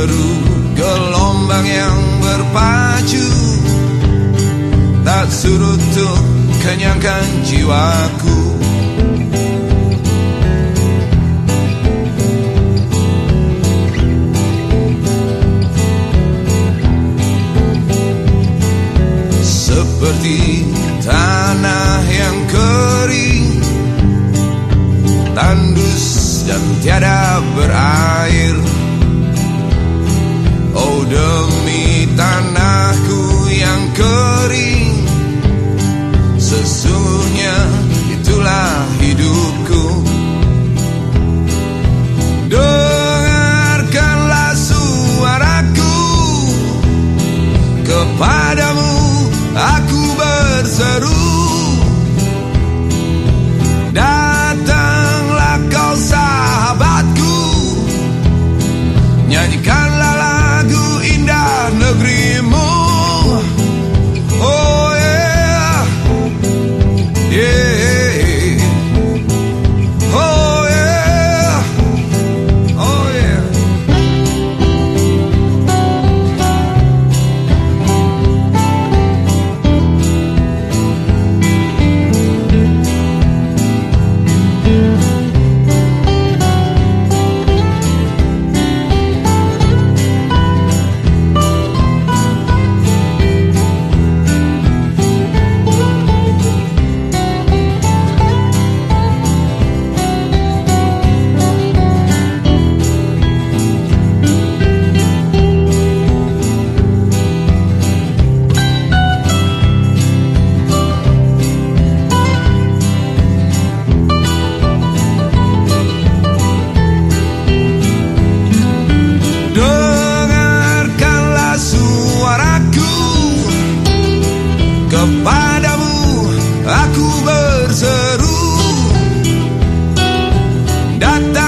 Deru gelombang yang berpacu. Tak surut tuh kenyangkan jiwaku. Seperti tanah yang kering Tandus dan tiada berair demi tanahku yang kering Sesungguhnya itulah hidupku. Dengarkanlah suaraku Kepadamu aku berseru. Datanglah kau sahabatku Nyanyikanlah Kepadamu aku berseru. Datang,